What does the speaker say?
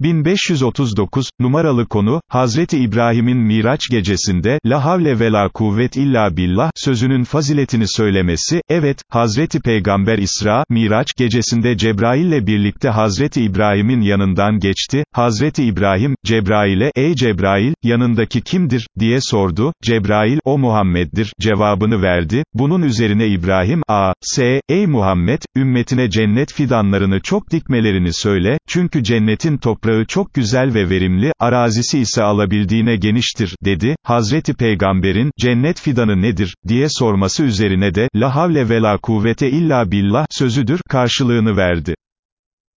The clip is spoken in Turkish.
1539, numaralı konu, Hazreti İbrahim'in Miraç gecesinde, La havle ve la kuvvet illa billah, sözünün faziletini söylemesi, evet, Hazreti Peygamber İsra, Miraç gecesinde Cebrail'le birlikte Hazreti İbrahim'in yanından geçti, Hazreti İbrahim, Cebrail'e, ey Cebrail, yanındaki kimdir, diye sordu, Cebrail, o Muhammed'dir, cevabını verdi, bunun üzerine İbrahim, a, s, ey Muhammed, ümmetine cennet fidanlarını çok dikmelerini söyle, çünkü cennetin toprağı, toprağı çok güzel ve verimli, arazisi ise alabildiğine geniştir, dedi, Hazreti Peygamber'in, cennet fidanı nedir, diye sorması üzerine de, la havle ve la kuvvete illa billah, sözüdür, karşılığını verdi.